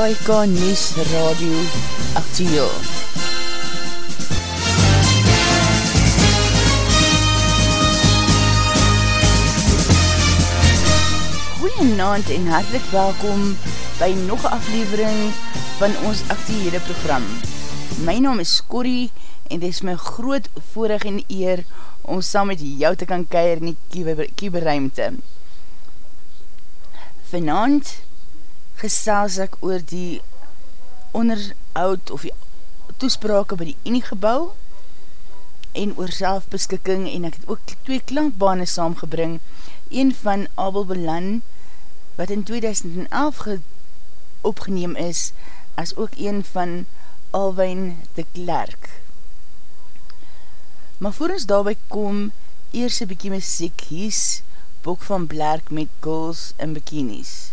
SAIK News Radio Actieel. Goeienaand en hartelijk welkom by nog een aflevering van ons actiehede program. My naam is Corrie en dit is my groot voorig en eer om saam met jou te kan keir in die kieberuimte. Vanavond gesels ek oor die onderhoud of die toesprake by die Uniegebouw en oor selfbeskikking en ek het ook twee klankbane saamgebring, een van Abel Belan wat in 2011 opgeneem is as ook een van Alwijn de Klerk. Maar voor ons daarby kom, eers een bykie muziek, hies Bok van Blerk met Girls in Bikinis.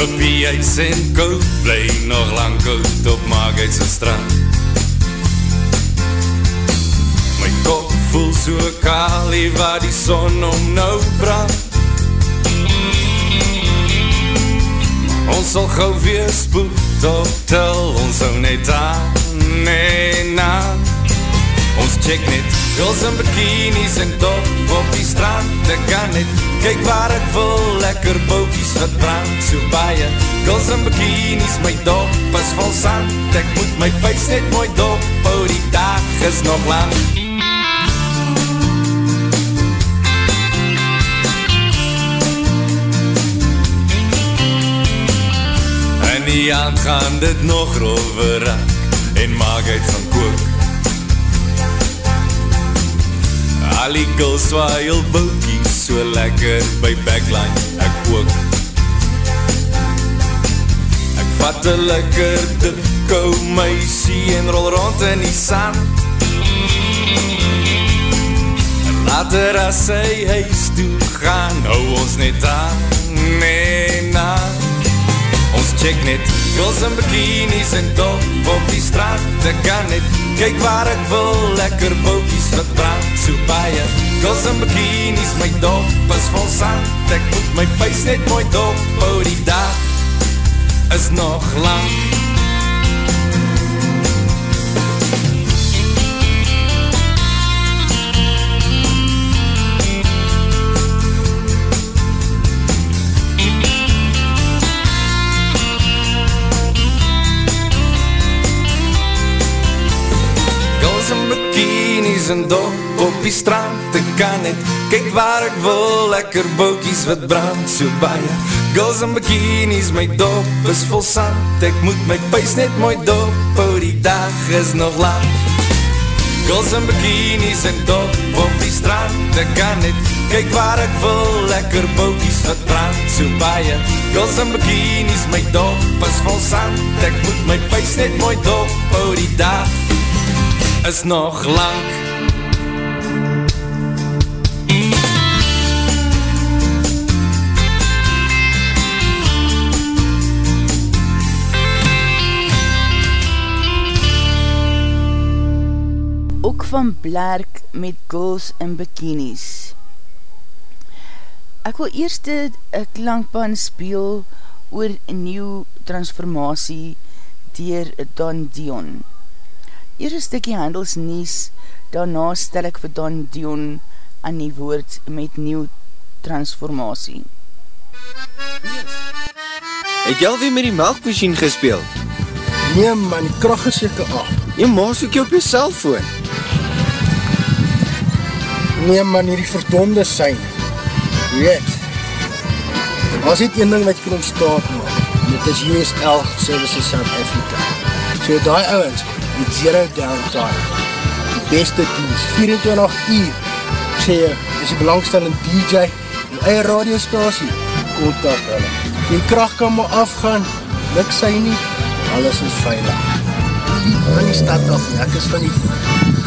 oompie op Maagheidse straat Op die ijs en koud Bly nog lang koud op Maagheidse straat. My kop voel so kalie Waar die son om nou praat. Ons sal gauw weer spoed op Tel ons ou net aan en aan. Ons check net girls in bikinis en top op die strand Ek kan net kyk waar ek wil. Lekker bootjes wat brand so baie Girls in bikinis, my dop is vol sand. Ek moet my vuist net mooi dop. Hou die dag is nog lang. In die aand gaan dit nog rover raak En maak uit gaan kook Al die girls waai al boekies so lekker by backline. Ek ook. Ek vat een lekker dikko meisie en rol rond in die sand. En later as sy huis toe gaan hou ons net aan en aan. Ons check net girls in bikinis en top op die straat. Ek kan net kyk waar ek wil Lekker bootjes wat so baie. Girls in bikinis, my dop is vol sand Ek moet my vuist net mooi dop Hou die dag is nog lang bikinis en dop op die strand Ek kan net kyk waar ek wil Lekker bootjies wat brand so baie. Girls in bikinis, my dop is vol sand. Ek moet my puis net mooi dop Hou die dag is nog lang. Girls in bikinis en dop op die strand Ek kan net kyk waar ek wil Lekker bootjies wat brand so baie. Girls in bikinis, my dop is vol sand. Ek moet my puis net mooi dop Hou die dag is nog lang van Blerk met girls in bikinis. Ek wil eerst een klankpan speel oor nieuw transformatie dier Don Dion. Eer een stikkie handelsnies, daarna stel ek vir Don Dion aan die woord met nieuw transformatie. Het jy alweer met die melkmachine gespeel? Nee man, die kracht is jyke af. Jy maas ook jy op jy cellfoon. Nee man, hierdie verdonde sein. Weet, as dit een ding wat jy kan ontstaan maak, dit is USL Services South Africa. So die ouwens, met zero downtime, die beste dienst, 24 uur, ek sê jy, is die belangstellende DJ, die eie radiostasie, kontak hulle. Die kracht kan maar afgaan, luk sy nie, alles is veilig. van die stad af nie, ek is van die,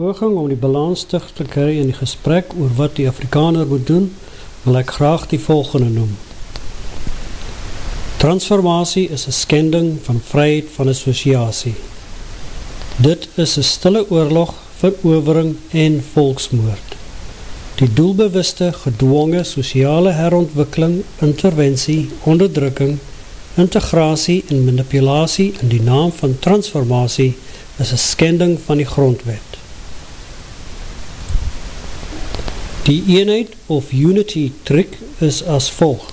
Poging om die balans te kry in die gesprek oor wat die Afrikaner moet doen, wil ek graag die volgende noem. Transformatie is een skending van vryheid van associatie. Dit is een stille oorlog, verovering en volksmoord. Die doelbewuste, gedwonge, sociale herontwikkeling, interventie, onderdrukking, integratie en manipulatie in die naam van transformatie is een skending van die grondwet. Die eenheid of unity trick is as volg.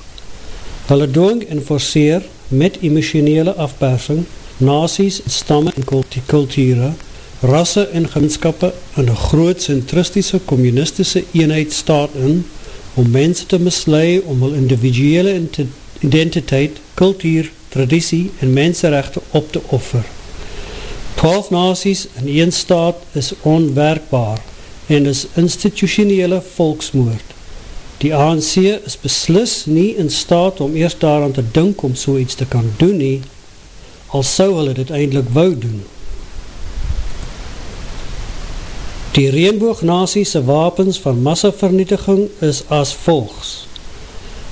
Hulle doong en forceer met emotionele afpersing nasies, stamme en kulture, rasse en gemeenskappe in een groot centristische communistische eenheid staat in om mense te mislui om hul individuele identiteit, kultuur, traditie en menserechte op te offer. Twaalf nasies in een staat is onwerkbaar en is institutionele volksmoord. Die ANC is beslis nie in staat om eerst daaraan te dink om so iets te kan doen nie, al sou hulle dit eindelijk wou doen. Die reenboognasiese wapens van massavernietiging is as volgs.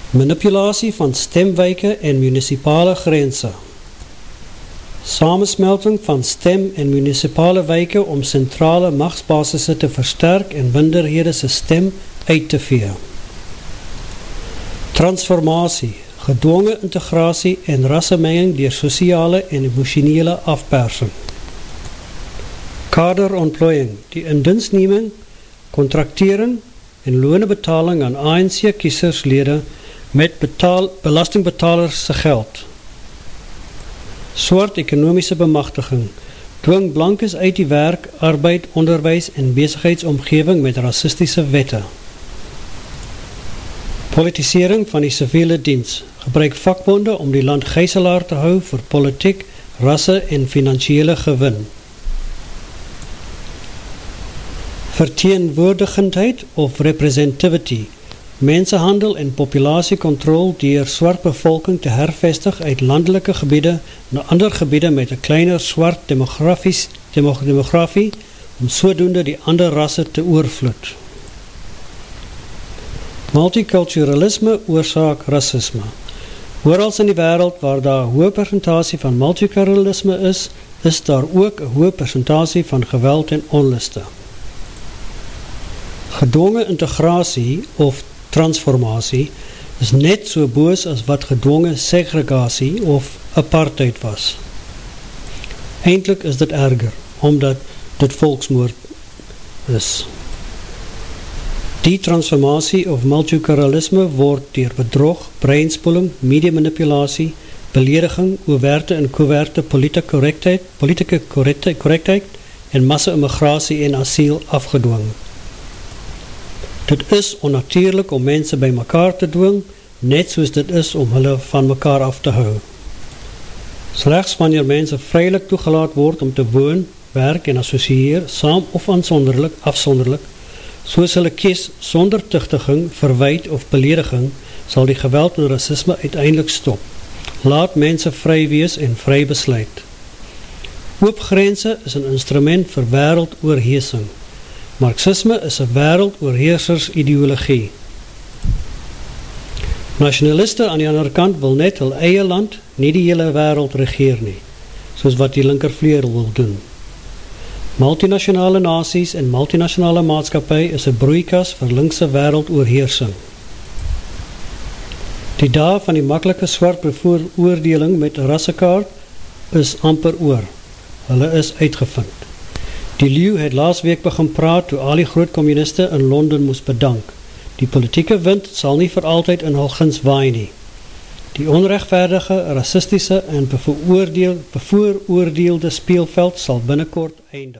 Manipulatie van stemwijke en municipale grense samensmelting van stem en municipale wijke om centrale machtsbasisse te versterk en winderhede sy stem uit te vee. Transformatie, gedwonge integratie en rassemenging dier sociale en emotionele afpersing. Kaderontplooiing, die indinsneming, contractering en loonebetaling aan ANC kieserslede met betaal, belastingbetalers sy geld swart ekonomiese bemachtiging, dwing blankes uit die werk, arbeid, onderwijs en bezigheidsomgeving met racistische wette. Politisering van die civiele diens, gebruik vakbonde om die land geiselaar te hou vir politiek, rasse en financiële gewin. Verteenwoordigendheid of representativity, mensenhandel en populatiekontrol dier swart bevolking te hervestig uit landelike gebiede na ander gebiede met een kleiner swart demografie om sodoende die ander rasse te oorvloed. Multiculturalisme oorzaak racisme. Hoorals in die wereld waar daar hoë percentage van multiculturalisme is, is daar ook een hoë percentage van geweld en onliste. Gedwonge integratie of transformatie is net so boos as wat gedwongen segregatie of apartheid was. Eindelijk is dit erger, omdat dit volksmoord is. Die transformatie of multiculturalisme word dier bedrog, breinspoeling, mediamanipulatie, belediging, overte en coverte politieke correctheid, politieke correctheid en massa-immigratie en asiel afgedwongen. Dit is onnatuurlik om mense by mekaar te dwing, net soos dit is om hulle van mekaar af te hou. Slechts wanneer mense vrylik toegelaat word om te woon, werk en associeer, saam of aansonderlik, afsonderlik, soos hulle kies sonder tuchtiging, verwijt of belediging, sal die geweld en racisme uiteindelik stop. Laat mense vry wees en vry besluit. Oopgrense is een instrument vir wereld oorheesing. Marxisme is een wereld oorheersers ideologie. Nationaliste aan die ander kant wil net hul eie land, nie die hele wereld regeer nie, soos wat die linkervleer wil doen. Multinationale nasies en multinationale maatskapie is een broeikas vir linkse wereld oorheersing. Die daar van die makkelike swart bevooroordeling met rassekaart is amper oor. Hulle is uitgevind. Die Leeuw het laas week begin praat toe al die groot communiste in Londen moes bedank. Die politieke wind sal nie vir altyd in hul gins waai nie. Die onrechtvaardige, racistische en bevooroordeelde speelveld sal binnenkort eindig.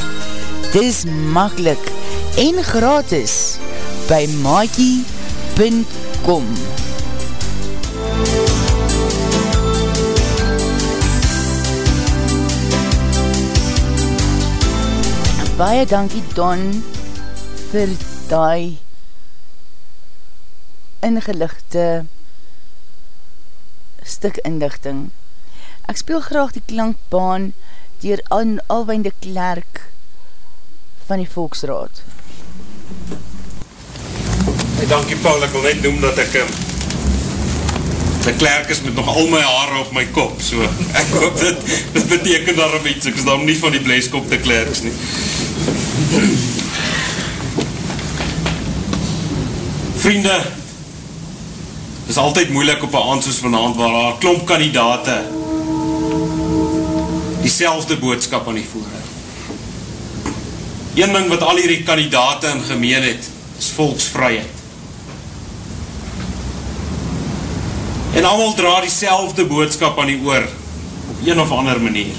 Dit is makkelijk en gratis by maakie.com Baie dankie Don vir die ingelichte stuk inlichting. Ek speel graag die klankbaan dier Al Alwijn de Klerk van die Volksraad. Hey, dankie Paul, ek wil net noem dat ek um, die klerk is met nog al my haare op my kop, so ek hoop dit, dit beteken daarom iets, ek is daarom nie van die bleeskop te klerks nie. Vriende, is altyd moeilik op een aansoos vanavond waar haar klomp kandidate die selfde boodskap aan die voer Een ding wat al hierdie kandidate in gemeen het, is volksvryheid. En allemaal dra die selfde boodskap aan die oor, op een of ander manier.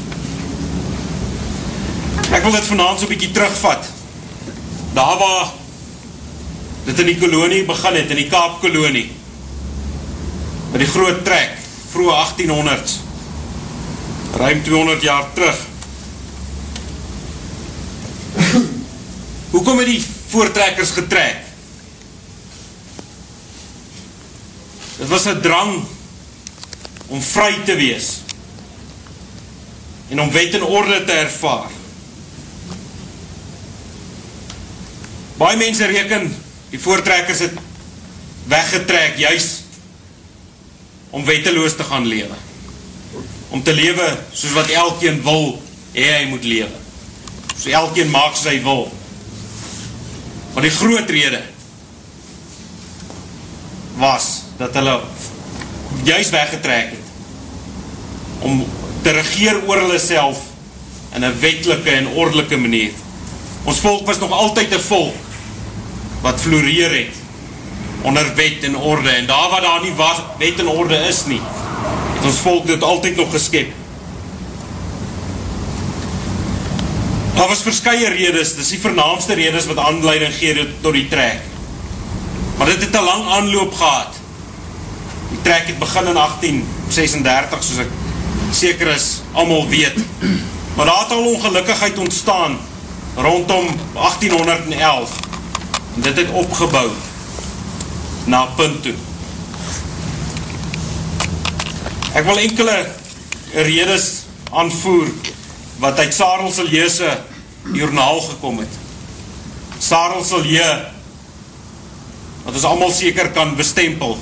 Ek wil dit vanavond so'n bykie terugvat. Daar waar dit in die kolonie begin het, in die Kaapkolonie, met die groot trek, vroeg 1800s, ruim 200 jaar terug, Hoekom het die voortrekkers getrek? Het was een drang om vry te wees en om wet en orde te ervaar. Baie mense reken die voortrekkers het weggetrek juist om wetteloos te gaan lewe. Om te lewe soos wat elkeen wil, hy, hy moet lewe. So elkeen maak soos hy wil. Maar die groot rede was dat hulle juist weggetrek het om te regeer oor hulle self in een wetelike en ordelike manier. Ons volk was nog altyd een volk wat floreer het onder wet en orde en daar waar daar nie wet en orde is nie, het ons volk dit altyd nog geskep Daar was verskye redes, dis die vernaamste redes wat aanleiding gee tot die trek. Maar dit het 'n lang aanloop gehad. Die trek het begin in 1836 soos ek seker is almal weet. Maar daar het al ongelukkigheid ontstaan rondom 1811. En dit het opgebou na punt toe. Ek wil enkele redes aanvoer wat uit Sarel Siljeuse journaal gekom het. Sarel Silje, wat ons allemaal seker kan bestempel,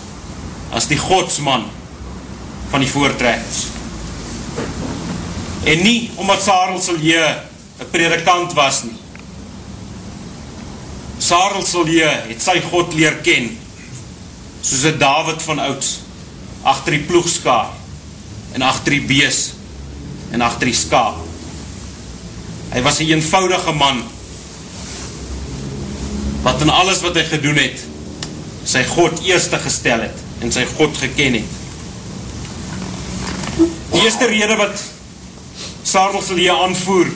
as die godsman van die voortrekkers. En nie omdat Sarel Silje een predikant was nie. Sarel Silje het sy God leer ken, soos een David van ouds, achter die ploegskaar, en achter die bees, en achter die skaap. Hy was een eenvoudige man, wat in alles wat hy gedoen het, sy God eerste gestel het, en sy God geken het. Die eerste rede wat Sardelselee aanvoer,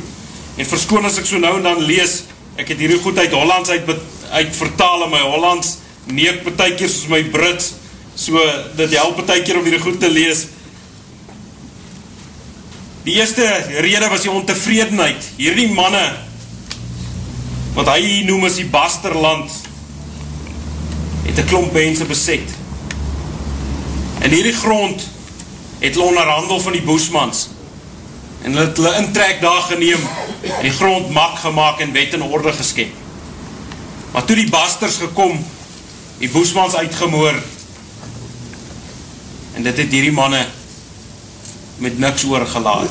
en verskoon as ek so nou en dan lees, ek het hierdie goed uit Hollands uit, uit vertaal in my Hollands, neek betuikier soos my Brits, so dit help betuikier om hierdie goed te lees. Die eerste rede was die ontevredenheid, hierdie manne, wat hy noem as die Basterland, het een klomp mense beset. En hierdie grond het hulle onderhandel van die boesmans, en hulle het hulle intrek daar geneem, en die grond mak gemaakt en wet in orde geskep. Maar toe die basters gekom, die boesmans uitgemoor, en dit het hierdie manne met niks oorgelaat.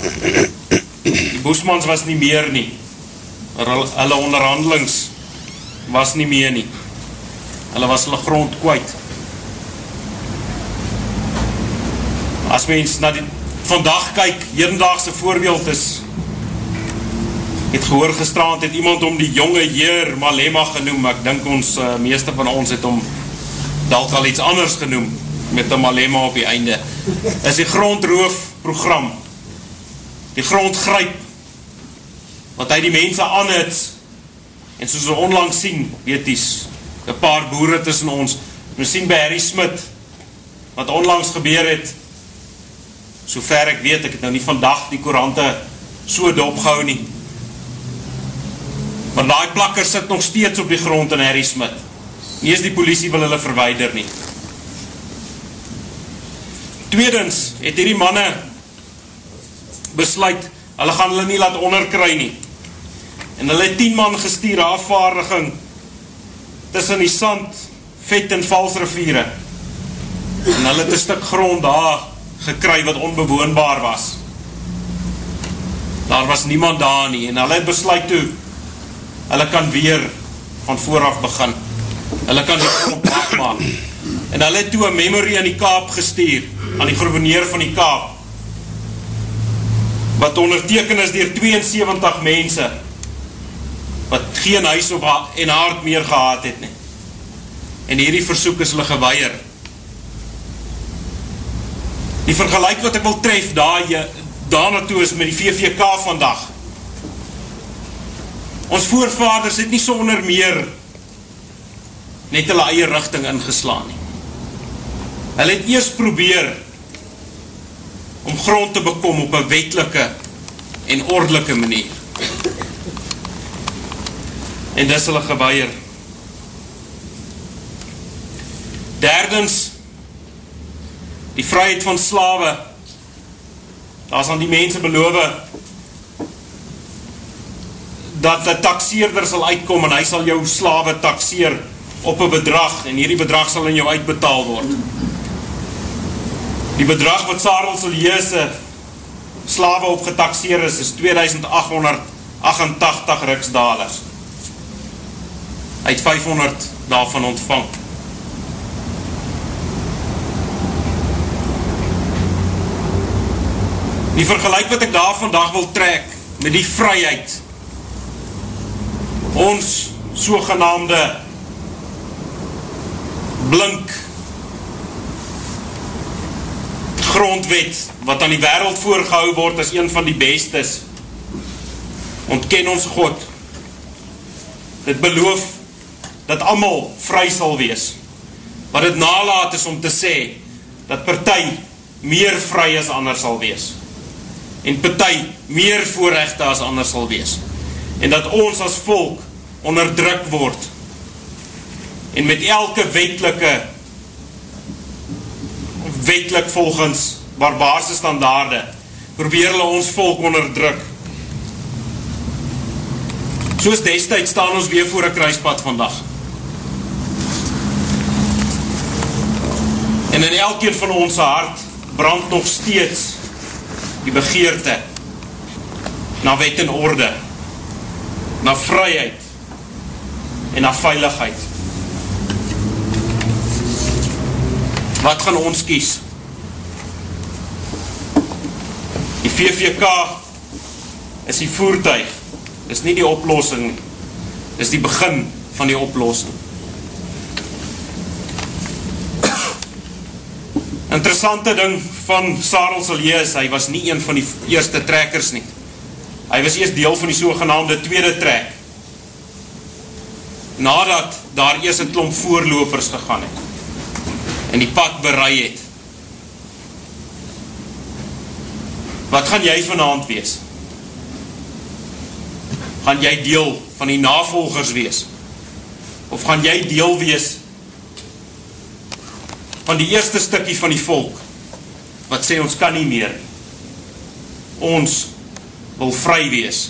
Die boesmans was nie meer nie, hulle onderhandelings was nie meer nie. Hulle was hulle grond kwijt. As mens na die vandag kyk, hedendaagse voorbeeld is, het gehoor gestraand, het iemand om die jonge heer Malema genoem, ek dink ons, uh, meeste van ons het om dalk al iets anders genoem, met die Malema op die einde, is die grondroof program, die grondgryp, wat hy die mense aanhits, en soos we onlangs sien, weet die, een paar boere tussen ons, we sien by Harry Smit, wat onlangs gebeur het, so ver ek weet, ek het nou nie vandag die korante so dopgehou nie. Maar die plakker sit nog steeds op die grond in Harry Smit. Nie is die politie wil hulle verweider nie. Tweedens het hierdie manne besluit, hulle gaan hulle nie laat onderkry nie. En hulle het 10 man gestuur afvaardiging tussen die sand, vet en valsriviere. En hulle het een stuk grond daar gekry wat onbewoonbaar was. Daar was niemand daar nie en hulle het besluit toe hulle kan weer van vooraf begin. Hulle kan die grond maak. En hulle het toe 'n memory aan die Kaap gestuur aan die gouverneur van die Kaap wat onderteken is deur 72 mense wat geen huis op en hart meer gehad het nie. En hierdie versoek is hulle geweier die vergelijk wat ek wil tref daar, jy, daar naartoe is met die VVK vandag. Ons voorvaders het nie sonder meer net hulle eie richting ingeslaan nie. Hulle het eers probeer om grond te bekom op een wetelike en ordelike manier. En dis hulle geweier. Derdens, die vryheid van slawe, daar is aan die mense beloof, dat die taxeerder sal uitkom en hy sal jou slawe taxeer op een bedrag en hierdie bedrag sal in jou uitbetaal word. Die bedrag wat Sarel Soliese slawe opgetaxeer is, is 2888 riksdalers. Hy het 500 daarvan ontvangt. Die vergelijk wat ek daar vandag wil trek met die vryheid ons sogenaamde blink grondwet wat aan die wereld voorgehou word as een van die bestes. Ontken ons God. Dit beloof dat allemaal vry sal wees. Wat het nalaat is om te sê dat partij meer vry as anders sal wees. En partij meer voorrechte as anders sal wees. En dat ons as volk onderdruk word. En met elke wetelike wetelik volgens barbaarse standaarde probeer hulle ons volk onderdruk. Soos destijds staan ons weer voor een kruispad vandag. En in elkeen van ons hart brand nog steeds die begeerte na wet en orde, na vryheid en na veiligheid. Wat gaan ons kies? Die VVK is die voertuig, is nie die oplossing, is die begin van die oplossing. Interessante ding van Sarel Saliers, hy was nie een van die eerste trekkers nie. Hy was eerst deel van die sogenaamde tweede trek. Nadat daar eers een klomp voorlopers gegaan het. En die pad berei het. Wat gaan jy vanavond wees? Gaan jy deel van die navolgers wees? Of gaan jy deel wees van die eerste stikkie van die volk, wat sê ons kan nie meer, ons wil vry wees.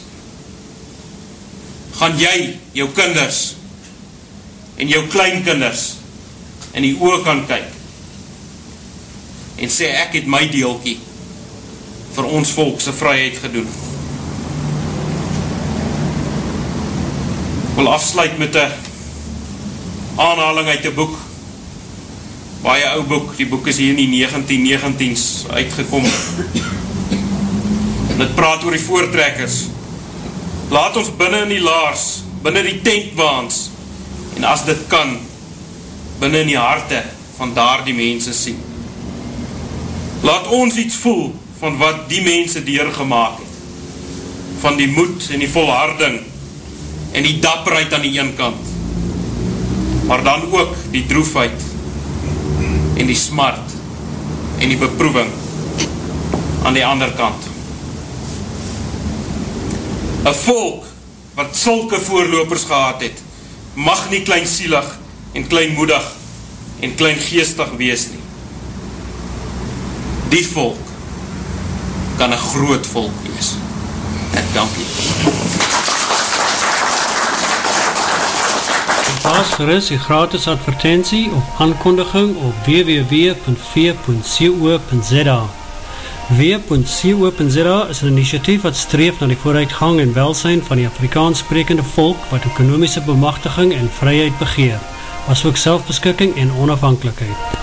Gaan jy jou kinders en jou kleinkinders in die oor kan kyk en sê ek het my deelkie vir ons volkse vryheid gedoen. Ek wil afsluit met een aanhaling uit die boek. Baie ou boek, die boek is hier in die 1919s uitgekom. En het praat oor die voortrekkers. Laat ons binnen in die laars binnen die tentwaans en as dit kan binnen in die harte van daar die mense sien laat ons iets voel van wat die mense deurgemaak het van die moed en die volharding en die dapperheid aan die een kant maar dan ook die droefheid en die smart en die beproeving aan die ander kant. Een volk wat sulke voorlopers gehad het, mag nie kleinsielig en kleinmoedig en kleingeestig wees nie. Die volk kan een groot volk wees. En dankie. Plaas gerust die gratis advertentie of aankondiging op www.v.co.za W.co.za is een initiatief wat streef na die vooruitgang en welsijn van die Afrikaans sprekende volk wat ekonomische bemachtiging en vryheid begeer, as ook selfbeskikking en onafhankelijkheid.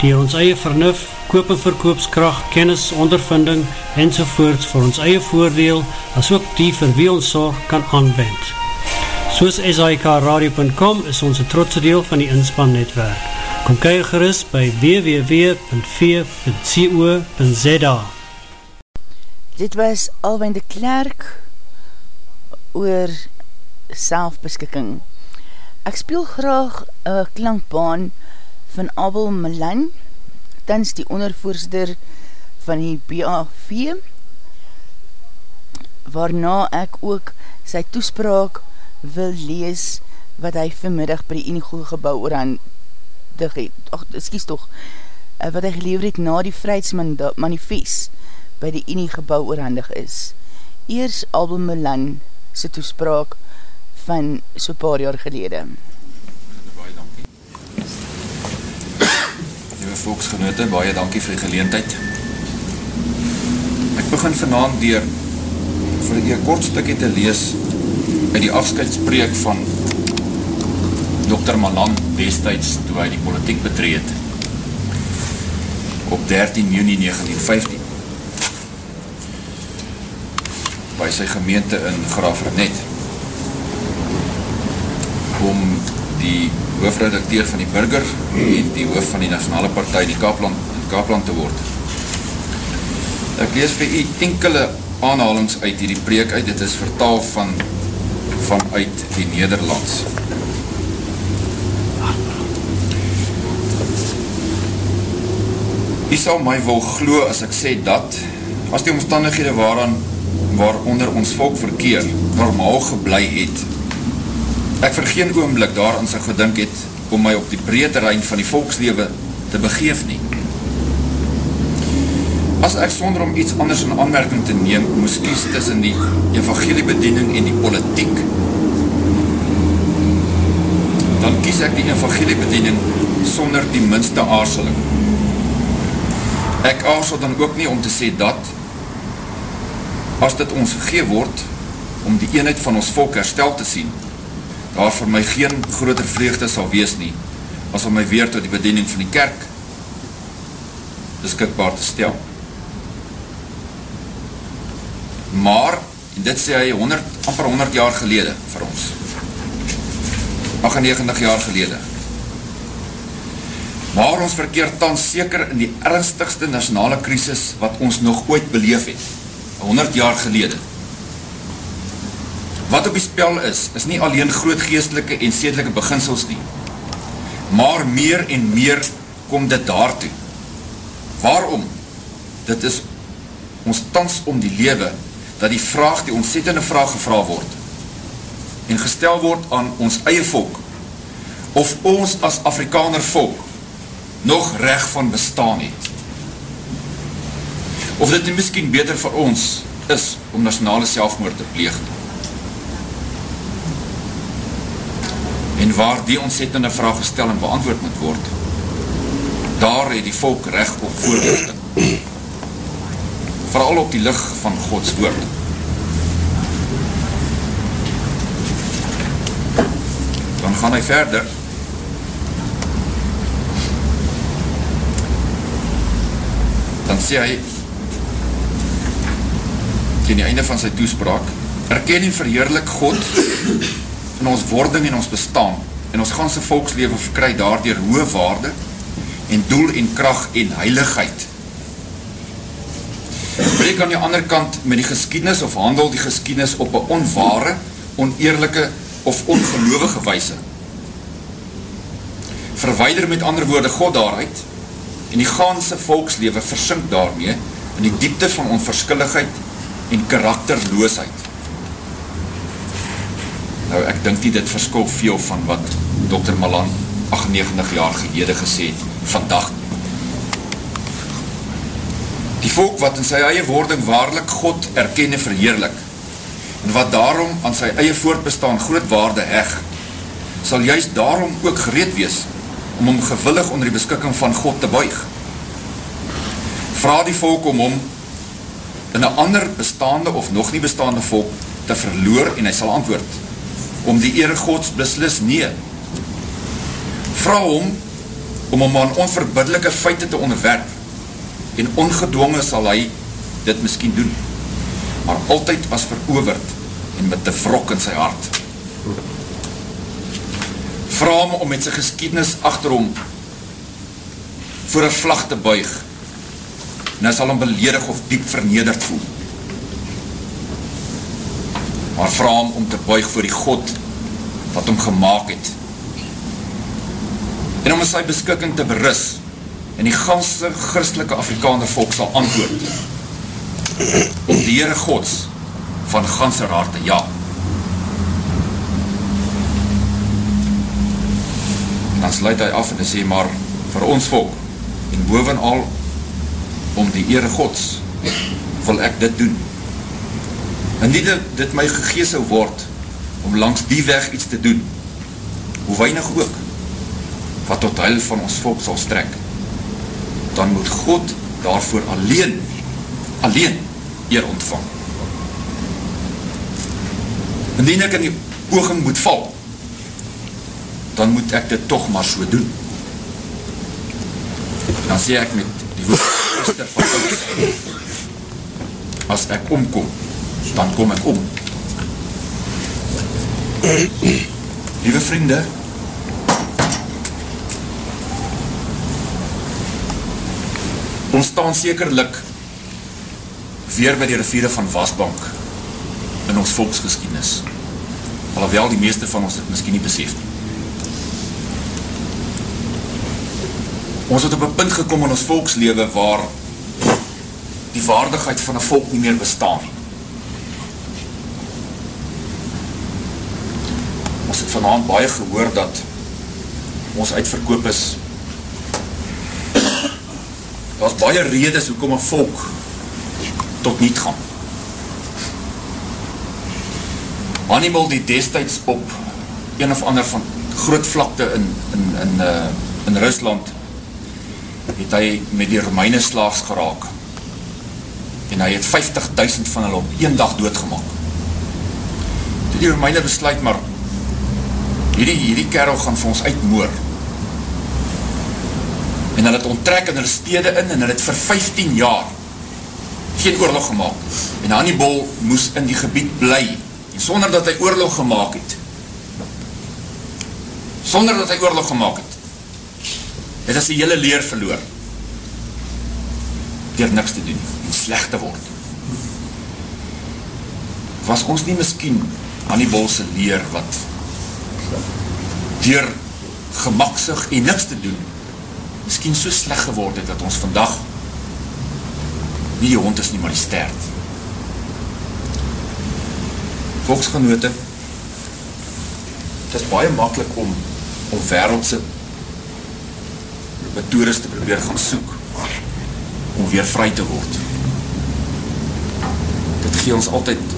die ons eie vernuf, koop en verkoopskracht, kennis, ondervinding en sovoorts vir ons eie voordeel as ook die vir wie ons zorg kan aanwend. Soos SIKRadio.com is ons een trotse deel van die inspannetwerk. Kom kyk gerust by www.v.co.za Dit was Alwijn de Klerk oor selfbeskikking. Ek speel graag een klankbaan van Abel Milan, tens die ondervoorster van die BAV, waarna ek ook sy toespraak wil lees wat hy vanmiddag by die Inigo gebouw oor aan het, ach, excuse toch, uh, wat hy gelever het na die vrijheidsmanifest by die Unie gebouw oorhandig is. Eers Album Milan sy toespraak van so paar jaar gelede. Baie dankie. Nieuwe volksgenote, baie dankie vir die geleentheid. Ek begin vanavond dier vir die kort stukje te lees uit die afskeidspreek van Dr. Malan destijds toe hy die politiek betreed op 13 juni 1915 by sy gemeente in Graafrenet om die hoofredakteur van die burger en die hoof van die nationale partij die Kaapland, Kaapland te word. Ek lees vir u enkele aanhalings uit die preek uit, dit is vertaal van vanuit die Nederlands. Jy sal my wil glo as ek sê dat, as die omstandighede waaraan, waaronder ons volk verkeer, normaal geblei het, ek vir geen oomblik daaraan sy gedink het, om my op die breed terrein van die volkslewe te begeef nie. As ek sonder om iets anders in aanmerking te neem, moes kies tussen die evangeliebediening en die politiek, dan kies ek die evangeliebediening sonder die minste aarseling ek aarsel dan ook nie om te sê dat as dit ons gegee word om die eenheid van ons volk herstel te sien, daar vir my geen groter vreugde sal wees nie, as om my weer tot die bediening van die kerk beskikbaar te stel. Maar, en dit sê hy 100, amper 100 jaar gelede vir ons, 98 jaar gelede, maar ons verkeer tans seker in die ernstigste nationale krisis wat ons nog ooit beleef het, 100 jaar gelede. Wat op die spel is, is nie alleen groot geestelike en sedelike beginsels nie, maar meer en meer kom dit daartoe. Waarom? Dit is ons tans om die lewe, dat die vraag, die ontzettende vraag gevra word, en gestel word aan ons eie volk, of ons as Afrikaner volk, nog recht van bestaan het. Of dit nie miskien beter vir ons is, om nationale selfmoord te pleeg nie. En waar die ontzettende vraag gestel en beantwoord moet word, daar het die volk recht op voorlichting. Vooral op die licht van Gods woord. Dan gaan hy verder. Dan sê hy, ten die einde van sy toespraak, erken en verheerlik God in ons wording en ons bestaan en ons ganse volkslewe verkry daardoor hoë waarde en doel en kracht en heiligheid. Breek aan die ander kant met die geskiednis of handel die geskiednis op een onware, oneerlijke of ongeloovige wijse. Verweider met ander woorde God daaruit en die ganse volkslewe versink daarmee in die diepte van onverskilligheid en karakterloosheid. Nou, ek dink nie dit verskil veel van wat Dr. Malan 98 jaar gelede gesê het, vandag. Die volk wat in sy eie wording waarlik God erken en verheerlik, en wat daarom aan sy eie voortbestaan groot waarde heg, sal juist daarom ook gereed wees om hom gewillig onder die beskikking van God te buig. Vraag die volk om hom in een ander bestaande of nog nie bestaande volk te verloor en hy sal antwoord, om die ere gods beslis nie. Vra hom om hom aan onverbiddelike feite te onderwerp en ongedwongen sal hy dit miskien doen, maar altyd as veroverd en met te wrok in sy hart. Vra hom om met sy geskiednis achter hom voor een vlag te buig en hy sal hom beledig of diep vernederd voel maar vraag hom om te buig voor die God wat hom gemaakt het. En om in sy beskikking te beris en die ganse christelike Afrikaner volk sal antwoord om die Heere Gods van ganse harte ja. Dan sluit hy af en hy sê maar vir ons volk en bovenal om die Heere Gods wil ek dit doen en nie dit, dit my gegees sou word om langs die weg iets te doen, hoe weinig ook, wat tot huil van ons volk sal strek, dan moet God daarvoor alleen, alleen eer ontvang. Indien ek in die ooging moet val, dan moet ek dit toch maar so doen. Dan sê ek met die woord van ons, as ek omkom, dan kom ek om. Lieve vriende, ons staan sekerlik weer by die riviere van Wasbank in ons volksgeschiedenis. Alhoewel die meeste van ons dit miskien nie besef nie. Ons het op een punt gekom in ons volkslewe waar die waardigheid van een volk nie meer bestaan nie. Vanavond baie gehoor dat ons uitverkoop is. Daar is baie redes hoekom een volk tot niet gaan. Hannibal die destijds op een of ander van groot vlakte in, in, in, uh, in Rusland het hy met die Romeine slaags geraak. En hy het 50.000 van hulle op een dag doodgemaak. Die Romeine besluit maar, hierdie, hierdie kerel gaan vir ons uitmoor. En hulle het onttrek in hulle stede in, en hulle het vir 15 jaar geen oorlog gemaakt. En Hannibal moes in die gebied bly, en sonder dat hy oorlog gemaakt het, sonder dat hy oorlog gemaakt het, het as die hele leer verloor, dier niks te doen, en slecht te word. Was ons nie miskien Hannibalse leer wat dier gemaksig en niks te doen, miskien so sleg geword het, dat ons vandag nie die hond is nie, maar die stert. Volksgenote, het is baie makkelijk om om wereldse methodes te probeer gaan soek om weer vry te word. Dit gee ons altyd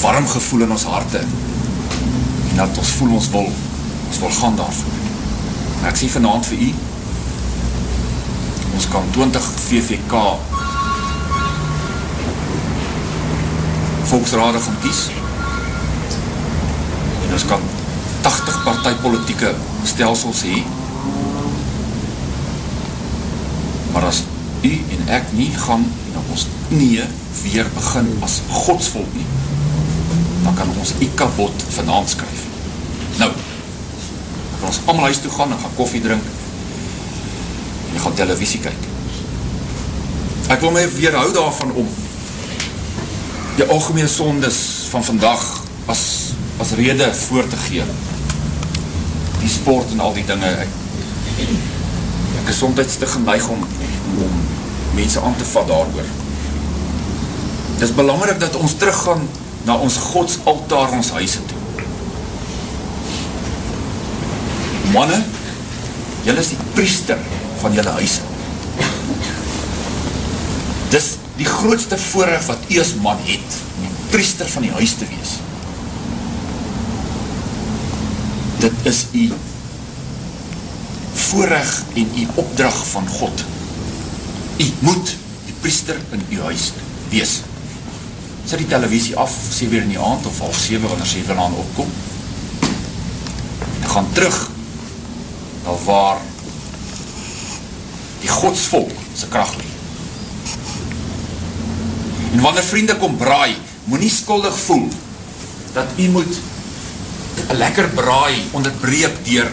warm gevoel in ons harte en dat ons voel ons wil ons wil gaan daarvoor. En ek sê vanavond vir u ons kan 20 VVK volksrade gaan kies. En ons kan 80 partijpolitieke stelsels hee maar as u en ek nie gaan en op ons nie weer begin as godsvolk nie dan kan ons die kabot vanavond skryf kan ons allemaal huis toe gaan en gaan koffie drink en gaan televisie kyk ek wil my weerhou daarvan om die algemene sondes van vandag as, as rede voor te gee. Die sport en al die dinge. Ek, ek is somtijds te geneig om, om mense aan te vat daar oor. Het is belangrijk dat ons teruggaan na ons gods altaar ons huise toe. Manne, jylle is die priester van jylle huise. Dis die grootste voorrecht wat u as man het, om die priester van die huis te wees. Dit is u voorrecht en u opdracht van God. U moet die priester in u huis wees. Sit die televisie af, 7 uur in die aand, of half 7, wanneer 7 aan opkom. En gaan terug na waar die godsvolk sy kracht leef. En wanneer vriende kom braai, moet nie skuldig voel, dat u moet lekker braai onderbreek dier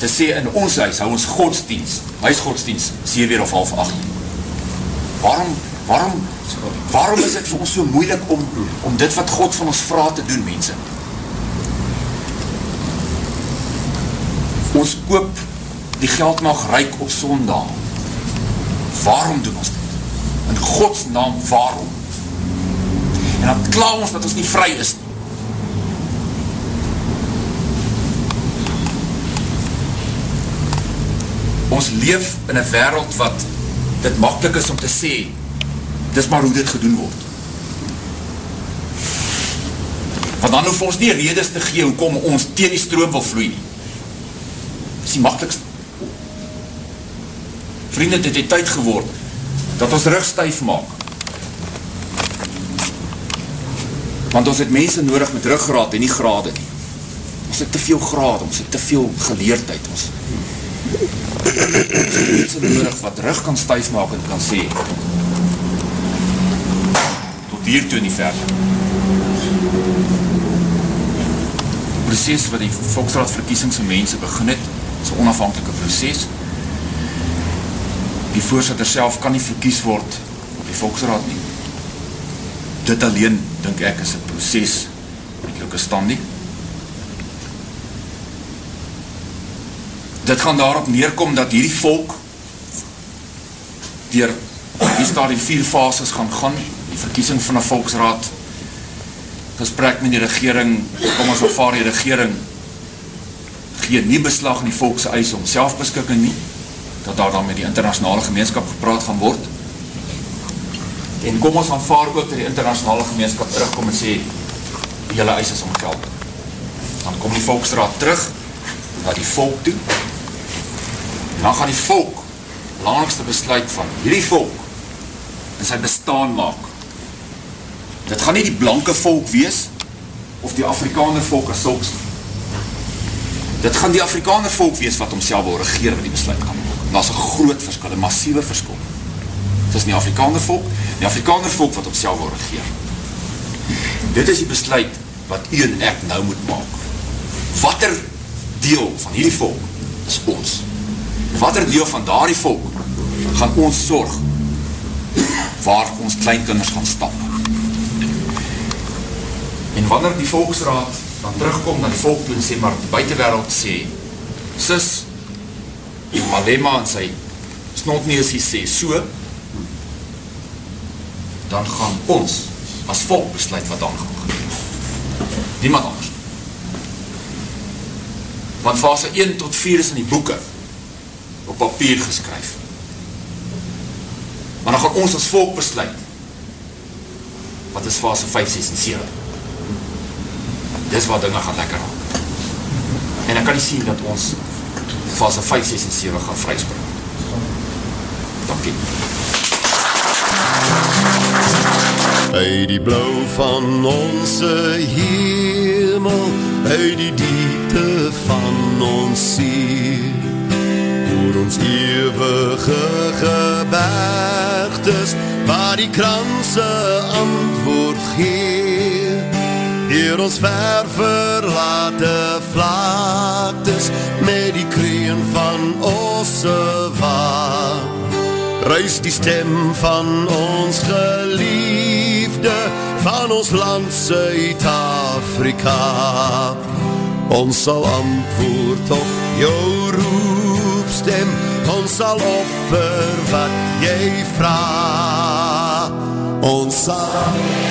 te sê in ons huis, hou ons godsdienst, huisgodsdienst, 7 uur of half 8. Waarom, waarom, waarom is het vir ons so moeilik om, om dit wat God van ons vraag te doen, mense? Ons koop die geld mag ryk op sondag. Waarom doen ons dit? in Gods naam waarom? En dan kla ons dat ons nie vry is. Ons leef in een wereld wat dit makkelijk is om te sê, dis maar hoe dit gedoen word. Want dan hoef ons nie redes te gee hoekom ons teen die stroom wil vloei nie. Dis die makkelijkste. Vrienden, dit het tyd geword dat ons rug stuif maak. Want ons het mense nodig met ruggraad en nie grade nie. Ons het te veel grade, ons het te veel geleerdheid. Ons, ons het mense nodig wat rug kan stuif maak en kan sê tot hier toe nie verder. Die proces wat die Volksraad verkiesings en mense begin het, is een onafhankelijke proces, die voorzitter self kan nie verkies word op die volksraad nie. Dit alleen, denk ek, is een proces met Luke Standi. Dit gaan daarop neerkom dat hierdie volk die staat die vier fases gaan gaan, die verkiesing van die volksraad, gesprek met die regering, kom ons alvaar die regering, gee nie beslag in die volkse eis om selfbeskikking nie, dat daar dan met die internationale gemeenskap gepraat gaan word. En kom ons aanvaar ook dat die internationale gemeenskap terugkom en sê, die hele eis is omgeld. Dan kom die volksraad terug, na die volk toe, en dan gaan die volk, belangrijkste besluit van hierdie volk, in sy bestaan maak. Dit gaan nie die blanke volk wees, of die Afrikaner volk as sulks. Dit gaan die Afrikaner volk wees wat homself wil regeer wat die besluit kan maak. En dat is een groot verskil, een massieve verskil. Dit is die Afrikaner volk, die Afrikaner volk wat homself wil regeer. Dit is die besluit wat u en ek nou moet maak. Wat er deel van hierdie volk is ons. Wat er deel van daardie volk gaan ons zorg waar ons kleinkinders gaan stap. En wanneer die volksraad dan terugkom die volk toe en sê, maar die buitenwereld sê, sis, en Malema en sy snotneus die sê, so, dan gaan ons as volk besluit wat dan gaan gebeur. Niemand anders. Want fase 1 tot 4 is in die boeken op papier geskryf. Maar dan gaan ons as volk besluit wat is fase 5, 6 en 7 dis waar dinge gaan lekker raak. En ek kan nie sien dat ons fase 5, 6 en 7 gaan vryspring. Dankie. Uit die blauw van onze hemel, uit die diepte van ons ziel, oor ons eeuwige gebergtes, waar die kranse antwoord geef, Hier ons ver verlate vlaktes met die kreun van osse waak. Ruis die stem van ons geliefde van ons land Zuid-Afrika. Ons sal antwoord op jou roepstem, ons sal offer wat jy vraag. Ons sal...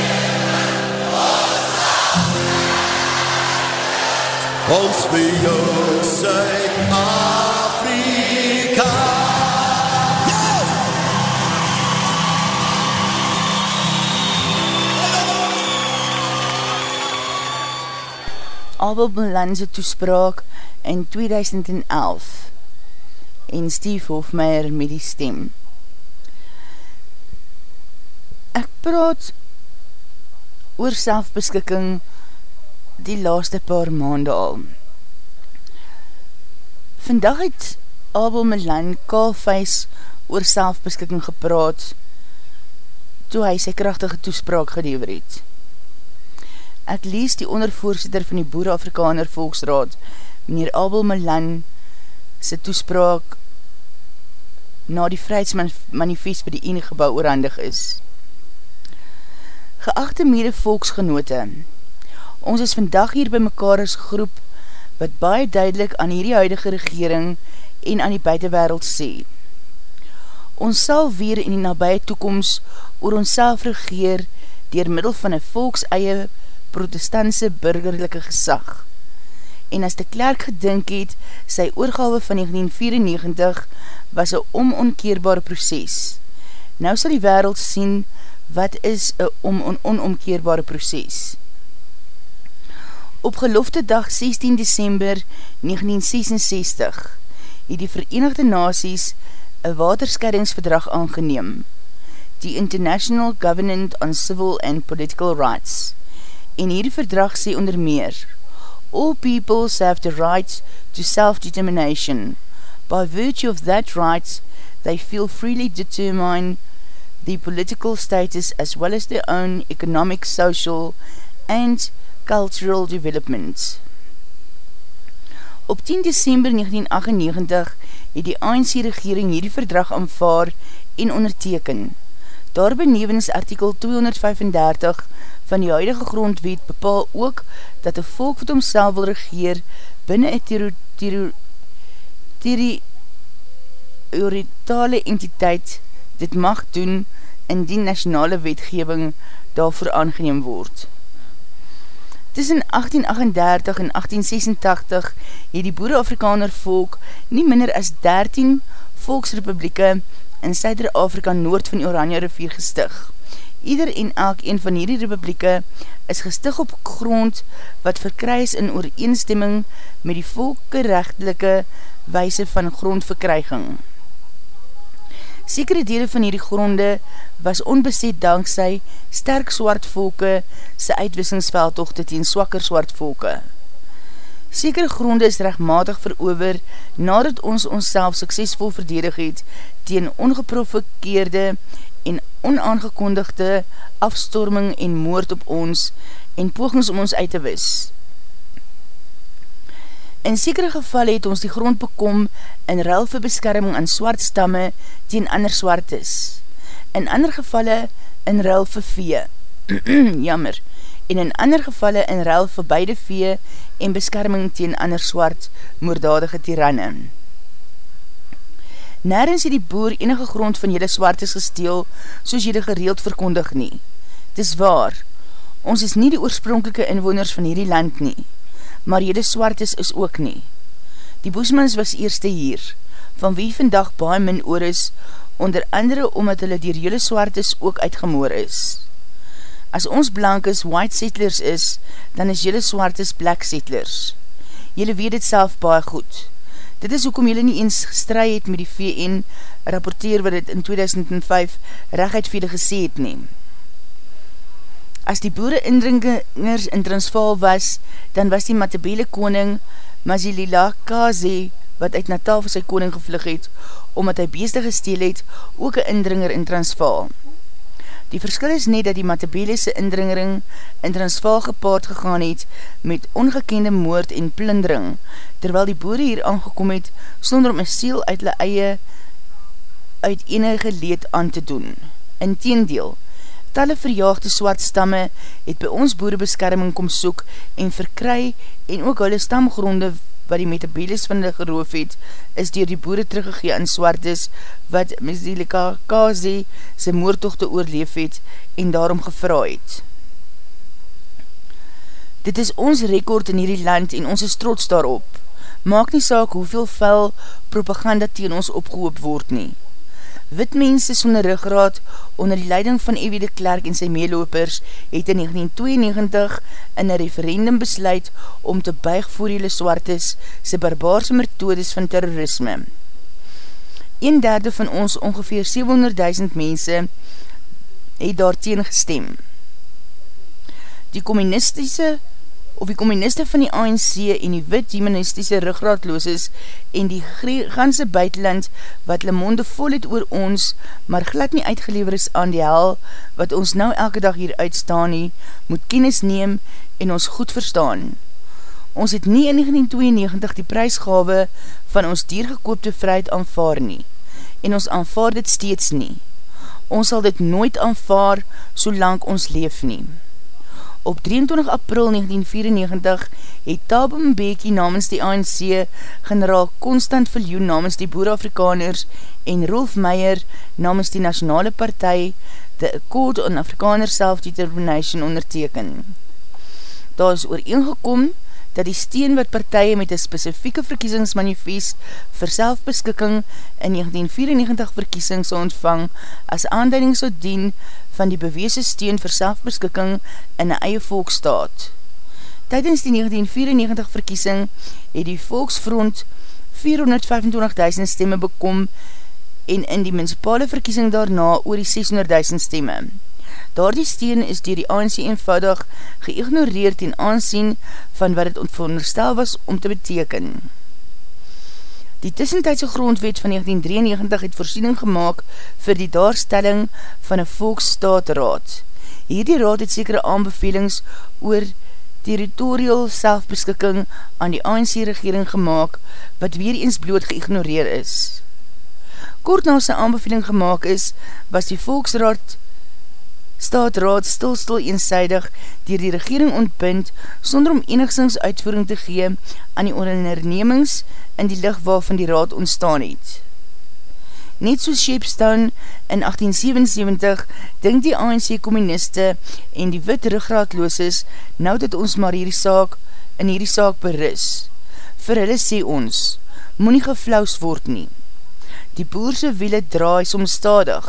ons vir jou Suid-Afrika. Abel Melanze toespraak in 2011 en Steve Hofmeyer met die stem. Ek praat oor selfbeskikking die laaste paar maande al. Vandag het Abel Milan kaalfeis oor selfbeskikking gepraat toe hy sy krachtige toespraak gedever het. Ek lees die ondervoorzitter van die Boere Afrikaner Volksraad, meneer Abel Milan, sy toespraak na die vrijheidsmanifest by die enige gebouw oorhandig is. Geachte mede volksgenote, Ons is vandag hier by mekaar as groep wat baie duidelik aan hierdie huidige regering en aan die buitenwereld sê. Ons sal weer in die nabije toekomst oor ons self regeer dier middel van een volks eie protestantse burgerlijke gesag. En as de klerk gedink het, sy oorgawe van 1994 was een omonkeerbare proces. Nou sal die wereld sien wat is een onomkeerbare proces. Op gelofte dag 16 december 1966 het die Verenigde Naties een waterskeringsverdrag aangeneem, die International Covenant on Civil and Political Rights. En hierdie verdrag sê onder meer, All peoples have the right to self-determination. By virtue of that right, they feel freely determine the political status as well as their own economic, social and Cultural Development. Op 10 december 1998 het die ANC-regering hierdie verdrag aanvaar en onderteken. Daar benevens artikel 235 van die huidige grondwet bepaal ook dat die volk wat homself wil regeer binnen een territoriale entiteit dit mag doen in die nationale wetgeving daarvoor aangeneem word. Tussen 1838 en 1886 het die Boere-Afrikaner volk nie minder as 13 volksrepublieke in Suider-Afrika noord van die Oranje rivier gestig. Ieder en elk een van hierdie republieke is gestig op grond wat verkry is in ooreenstemming met die volkerechtelike wijse van grondverkryging. Sekere dele van hierdie gronde was onbeset dankzij sterk swart volke sy uitwissingsveldtochte teen swakker swart volke. Sekere gronde is rechtmatig verover nadat ons ons self suksesvol verdedig het teen ongeprofikeerde en onaangekondigde afstorming en moord op ons en pogings om ons uit te wis. In sekere gevalle het ons die grond bekom in ruil vir beskerming aan swart stamme teen ander swart is. In ander gevalle in ruil vir vee. Jammer. En in ander gevalle in ruil vir beide vee en beskerming teen ander swart moordadige tiranne. Nergens het die boer enige grond van jylle swartes gesteel, soos jylle gereeld verkondig nie. Dis waar, ons is nie die oorspronkelike inwoners van hierdie land nie, maar jylle swartes is ook nie. Die boesmans was eerste hier, van wie vandag baie min oor is, onder andere omdat hulle dier jylle swartes ook uitgemoor is. As ons blankes white settlers is, dan is jylle swartes black settlers. Jylle weet het self baie goed. Dit is hoekom jylle nie eens gestry het met die VN, rapporteer wat het in 2005 recht vir gesê het neem. As die boere indringers in Transvaal was, dan was die Matabele koning Mazilila Kaze, wat uit Natal vir sy koning gevlug het, omdat hy beeste gesteel het, ook een indringer in Transvaal. Die verskil is net dat die Matabelese indringering in Transvaal gepaard gegaan het met ongekende moord en plundering, terwyl die boere hier aangekom het sonder om een siel uit hulle eie uit enige leed aan te doen. In teendeel, talle verjaagde swart stamme het by ons boerebeskerming kom soek en verkry en ook hulle stamgronde wat die metabeles van hulle geroof het, is dier die boere teruggegee aan swartes wat Mizilika Kazi sy moortochte oorleef het en daarom gevra het. Dit is ons rekord in hierdie land en ons is trots daarop. Maak nie saak hoeveel fel propaganda teen ons opgehoop word nie. Wit mense sonder ruggraad onder die leiding van Ewie de Klerk en sy meelopers het in 1992 in een referendum besluit om te buig voor jylle swartes sy barbaarse methodes van terrorisme. Een derde van ons ongeveer 700.000 mense het daar teen gestem. Die communistische of die communiste van die ANC en die wit humanistische ruggraadlooses en die ganse buitenland wat le monde vol het oor ons, maar glad nie uitgelever is aan die hel wat ons nou elke dag hier uitstaan nie, moet kennis neem en ons goed verstaan. Ons het nie in 1992 die prijsgave van ons diergekoopte vryheid aanvaar nie, en ons aanvaar dit steeds nie. Ons sal dit nooit aanvaar, solang ons leef nie. Op 23 april 1994 het Thabo Mbeki namens die ANC, generaal Constant Viljoen namens die Boer-Afrikaners en Rolf Meyer namens die Nationale Partij de Accord on Afrikaners Self-Determination onderteken. Daar is ooreengekom dat die steen wat partije met een specifieke verkiesingsmanifest vir selfbeskikking in 1994 verkiesing sal ontvang as aanduiding sal dien van die beweese steen vir selfbeskikking in een eie volkstaat. Tijdens die 1994 verkiesing het die Volksfront 425.000 stemme bekom en in die municipale verkiesing daarna oor die 600.000 stemme. Daar die steen is dier die ANC eenvoudig geïgnoreerd en aansien van wat het ontveronderstel was om te beteken. Die tussentijdse grondwet van 1993 het voorsiening gemaakt vir die daarstelling van een volksstaatraad. Hierdie raad het sekere aanbevelings oor territorial selfbeskikking aan die ANC-regering gemaakt, wat weer eens bloot geïgnoreer is. Kort na sy aanbeveling gemaakt is, was die volksraad staatraad stil stil eenzijdig dier die regering ontbind sonder om enigszins uitvoering te gee aan die ondernemings in die licht waarvan die raad ontstaan het. Net soos Shapestown in 1877 dink die ANC communiste en die wit ruggraadlooses nou dat ons maar hierdie saak in hierdie saak beris. Vir hulle sê ons, moet nie geflaus word nie. Die boerse wiele draai soms stadig,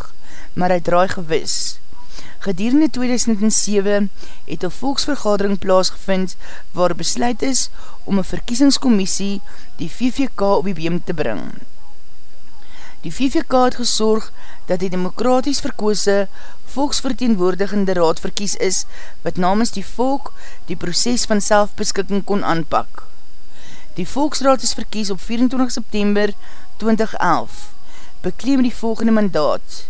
maar hy draai gewis. Gedurende 2007 het een volksvergadering plaasgevind waar besluit is om een verkiesingscommissie die VVK op die beem te bring. Die VVK het gesorg dat die demokraties verkose volksverteenwoordigende raad verkies is, wat namens die volk die proces van selfbeskikking kon aanpak. Die volksraad is verkies op 24 september 2011. Bekleem die volgende mandaat.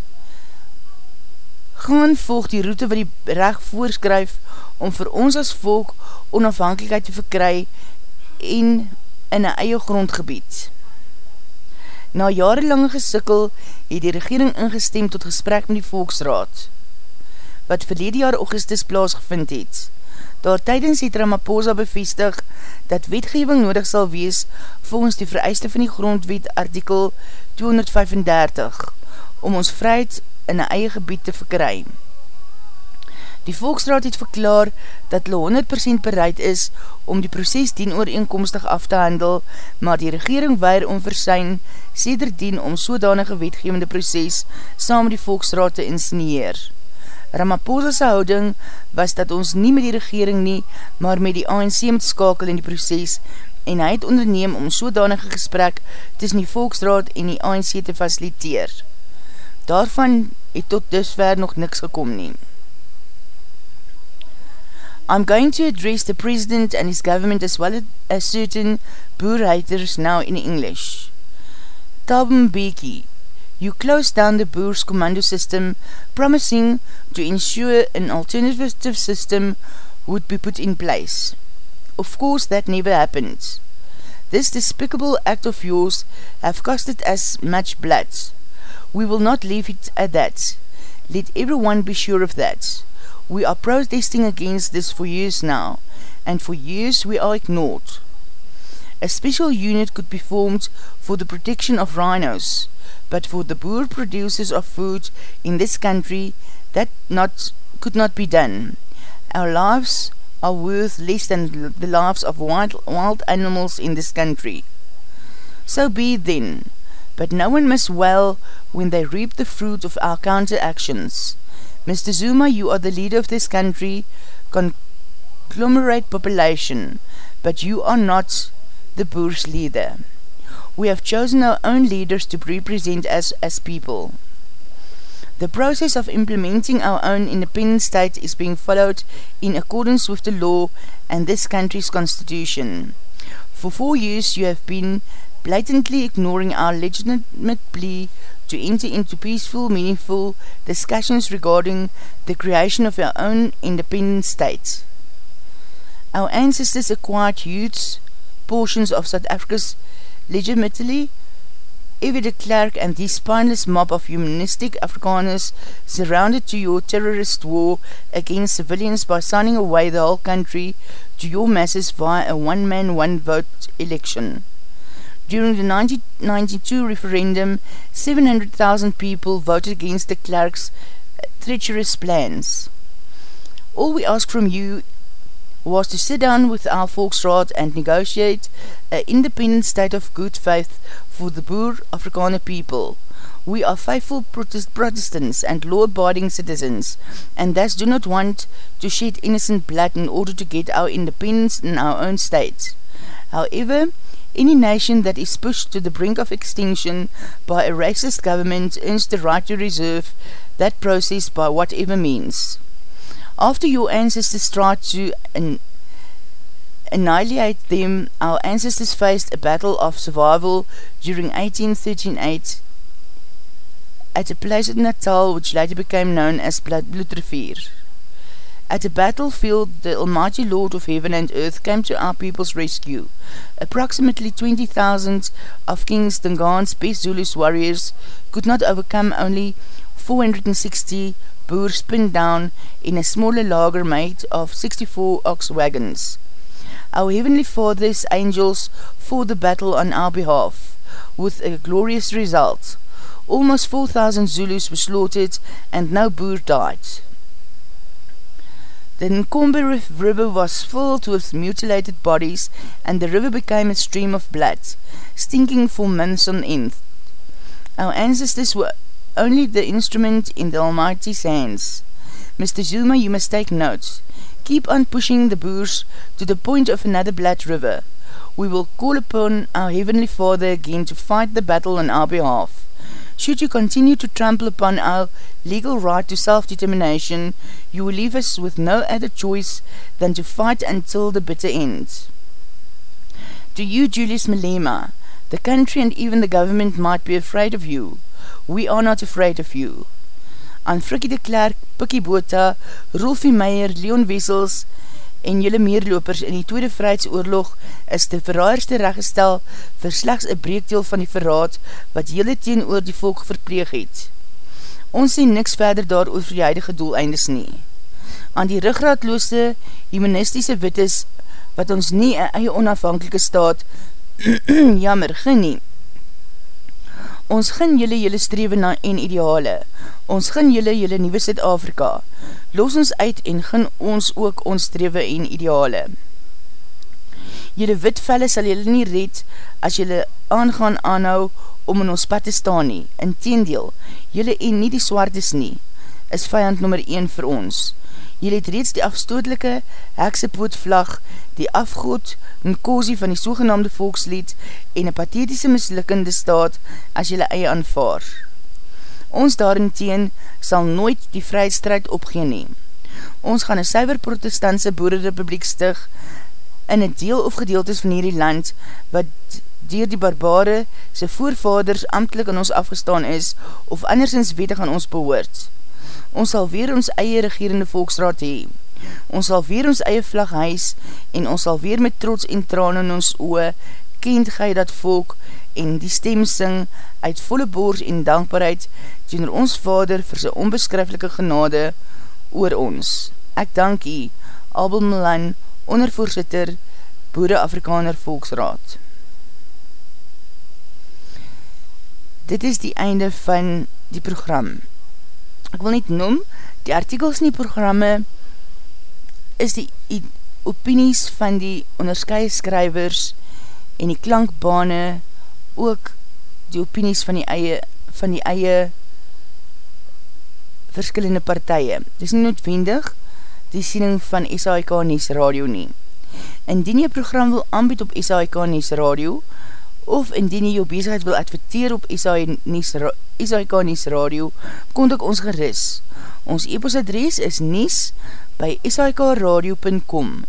Gaan volg die route wat die recht voorskryf om vir ons as volk onafhankelijkheid te verkry en in een eie grondgebied. Na jarenlange gesikkel het die regering ingestem tot gesprek met die volksraad, wat verlede jaar augustus plaasgevind het. Daar tydens het Ramaphosa bevestig dat wetgeving nodig sal wees volgens die vereiste van die grondwet artikel 235 om ons vryheid in een eie gebied te verkry. Die Volksraad het verklaar dat hulle 100% bereid is om die proces dien ooreenkomstig af te handel, maar die regering weir om versyn sêder dien om sodanige wetgevende proces saam met die Volksraad te insinieer. Ramaphosa's houding was dat ons nie met die regering nie, maar met die ANC moet skakel in die proces en hy het onderneem om sodanige gesprek tussen die Volksraad en die ANC te faciliteer. Daarvan het tot nog niks gekom neem. I'm going to address the President and his government as well as certain boerhuiters now in English. Thabo Mbeki, you closed down the Boers commando system, promising to ensure an alternative system would be put in place. Of course, that never happened. This despicable act of yours have costed us much blood. We will not leave it at that. Let everyone be sure of that. We are protesting against this for years now, and for years we are ignored. A special unit could be formed for the protection of rhinos, but for the poor producers of food in this country, that not, could not be done. Our lives are worth less than the lives of wild, wild animals in this country. So be it then, but no one must well when they reap the fruit of our counteractions. Mr. Zuma, you are the leader of this country, conglomerate population, but you are not the Boers leader. We have chosen our own leaders to represent us as people. The process of implementing our own independent state is being followed in accordance with the law and this country's constitution. For four years you have been blatantly ignoring our legitimate plea to enter into peaceful, meaningful discussions regarding the creation of our own independent state. Our ancestors acquired huge portions of South Africa's legitimately Evie de Klerk and the spineless mob of humanistic Afrikaners surrounded to your terrorist war against civilians by signing away the whole country to your masses via a one-man, one-vote election. During the 1992 referendum, 700,000 people voted against the Klerk's treacherous plans. All we ask from you was to sit down with our Volksraad and negotiate an independent state of good faith for the Boer Afrikaner people. We are faithful protest Protestants and law-abiding citizens, and thus do not want to shed innocent blood in order to get our independence in our own state. However, Any nation that is pushed to the brink of extinction by a racist government earns the right to reserve that process by whatever means. After your ancestors tried to an annihilate them, our ancestors faced a battle of survival during 1838 at a place at Natal which later became known as Blood Bloedrivier. At a battlefield, the Almighty Lord of Heaven and Earth came to our people's rescue. Approximately 20,000 of King Stingaan's best Zulus warriors could not overcome only 460 boers pinned down in a smaller lager made of 64 ox wagons. Our Heavenly Father's angels fought the battle on our behalf, with a glorious result. Almost 4,000 Zulus were slaughtered and no boer died. The Nkombe River was filled with mutilated bodies and the river became a stream of blood, stinking for months on end. Our ancestors were only the instrument in the Almighty's hands. Mr. Zuma, you must take note. Keep on pushing the Boers to the point of another blood river. We will call upon our Heavenly Father again to fight the battle on our behalf. Should you continue to trample upon our legal right to self-determination, you will leave us with no other choice than to fight until the bitter end. To you, Julius Malema, the country and even the government might be afraid of you. We are not afraid of you. Aan Frikkie de Klerk, Pikkie Bota, Rolfie Meijer, Leon Wessels, en jylle meerlopers in die Tweede Vrijheidsoorlog is de verraaiers reggestel vir slechts een breekdeel van die verraad wat jylle teen oor die volk verpleeg het. Ons sê niks verder daar oor vir die huidige doeleindes nie. Aan die ruggraadloose humanistische wittes wat ons nie een eie onafhankelike staat jammer genie Ons gin jylle jylle strewe na en ideale. Ons gin jylle jylle nieuwe Zuid-Afrika. Los ons uit en gin ons ook ons strewe en ideale. Jylle witvelle sal jylle nie red as jylle aangaan aanhou om in ons pad te staan nie. Inteendeel, jylle en nie die swaardes nie, is vijand nummer 1 vir ons. Jy het reeds die afstootelike heksepoot die afgoed Nkosi van die sogenaamde volkslied en een pathetiese mislukkende staat as jylle eie aanvaar. Ons daarenteen sal nooit die vryheidsstrijd opgeen neem. Ons gaan een syver protestantse boerenrepubliek stig in een deel of gedeeltes van hierdie land wat dier die barbare sy voorvaders amtelik in ons afgestaan is of andersens wetig aan ons behoort ons sal weer ons eie regerende volksraad hee. Ons sal weer ons eie vlag huis en ons sal weer met trots en traan in ons oe kent gij dat volk en die stem sing uit volle boors en dankbaarheid teenoor ons vader vir sy onbeskriflike genade oor ons. Ek dank u, Abel Milan, ondervoorzitter, Boere Afrikaner Volksraad. Dit is die einde van die program ek wil net noem, die artikels in die programme is die opinies van die onderskye skrywers en die klankbane ook die opinies van die eie van die eie verskillende partije. Dit is nie noodwendig die siening van SAIK Nies Radio nie. Indien jy program wil aanbied op SAIK Nies Radio, of indien jy jou bezigheid wil adverteer op SAIK Nies Radio, kontak ons geris. Ons e-postadres is nies by sikradio.com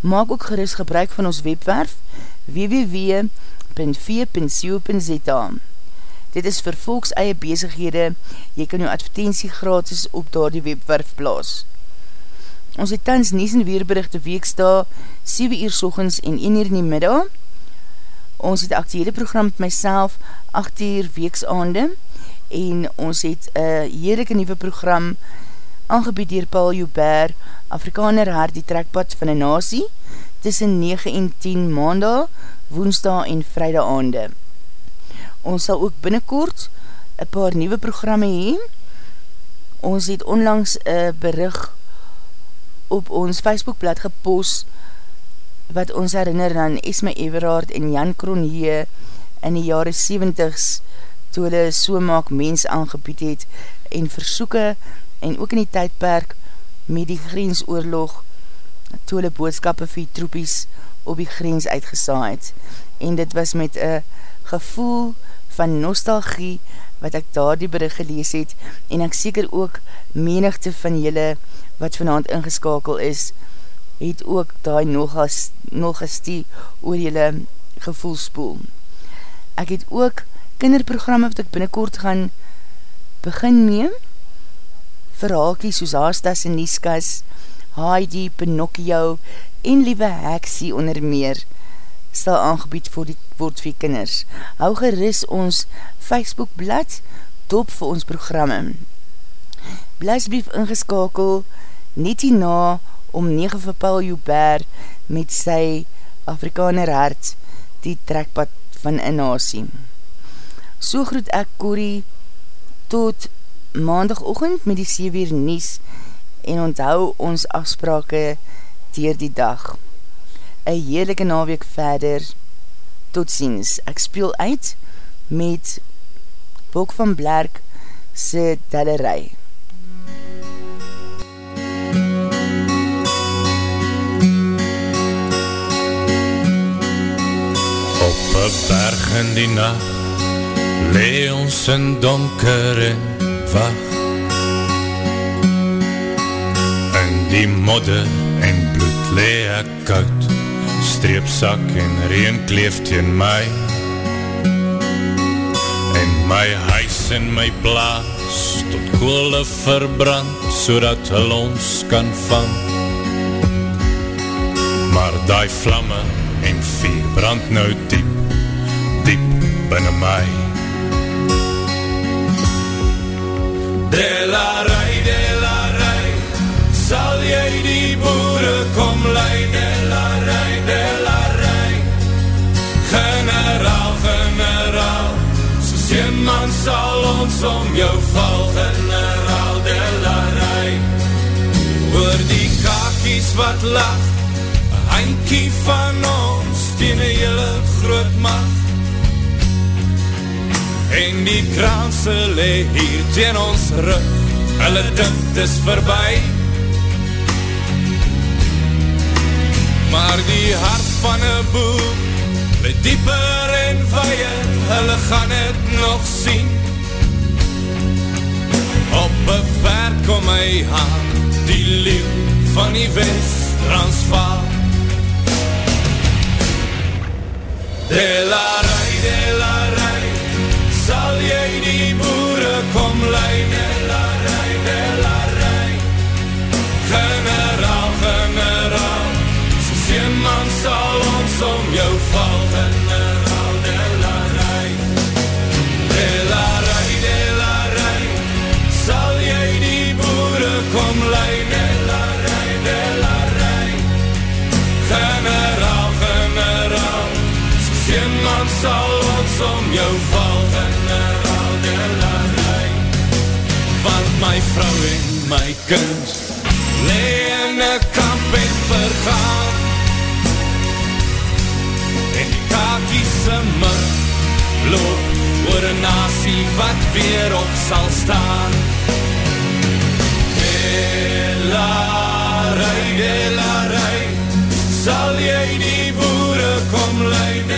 Maak ook geris gebruik van ons webwerf www.v.co.za Dit is vir volks eie bezighede, jy kan jou advertentie gratis op daar die webwerf plaas. Ons het tans nies en weerberichte weeksta 7 uur sochens en 1 uur in die middag, ons het actiele program met myself 8 uur weeksaande en ons het een heerlijke nieuwe program aangebied dier Paul Joubert, Afrikaner haar die trekpad van een nasie tussen 9 en 10 maandag, woensdag en vrijdag aande. Ons sal ook binnenkort een paar nieuwe programme heen. Ons het onlangs een berig op ons Facebookblad gepost wat ons herinner aan Esme Everard en Jan Kronje in die jare 70s toe hulle so maak mens aangebied het en versoeke en ook in die tydperk met die grensoorlog toe hulle boodskappe vir die troepies op die grens uitgesaaid en dit was met een gevoel van nostalgie wat ek daar die bericht gelees het en ek seker ook menigte van julle wat vanavond ingeskakel is het ook daai nog, as, nog gestie oor jylle gevoelspoel. Ek het ook kinderprogramme wat ek binnenkort gaan begin neem, verhaalkie soos Haastas en Nieskas, Heidi, Pinocchio en Liewe Heksie onder meer, sal aangebied voor die woord vir kinders. Hou geris ons Facebookblad top vir ons programme. Blasbrief ingeskakel, net hierna om 9 vir Paul Joubert met sy Afrikaner hart die trekpad van een nasie. So groet ek Corrie tot maandagochtend met die 7 uur nies en onthou ons afsprake dier die dag. Een heerlijke naweek verder. Tot ziens. Ek speel uit met Bok van Blerk se Dellerij. Berg in die nacht Lee ons in donker en wacht. In die modder en bloed lee ek koud Streepsak en reen kleef teen my. En my huis en my blaas Tot koole verbrand So dat hulle ons kan vang. Maar die vlamme en vier brand nou diep Diep binnen my. De la rij, de la rij Sal jy die boere kom lei. De la rij, de la rij Generaal, generaal Soos een man sal ons om jou val. Generaal, de la rij Oor die kakies wat lach Eindkie van ons Teen een hele groot macht En die kraanse lee hier teen ons rug. Hulle dink is verby. Maar die hart van een boek Le dieper en weier Hulle gaan het nog sien. Op een paard kom hy aan Die leeuw van die west Transvaal De la rij, de la rij Sal jy die boere kom lei De la kuns Lee in een kamp en vergaan. En die kakiese mug loop Oor een nasie wat weer op sal staan. Delarai, delarai Sal jy die boere kom leid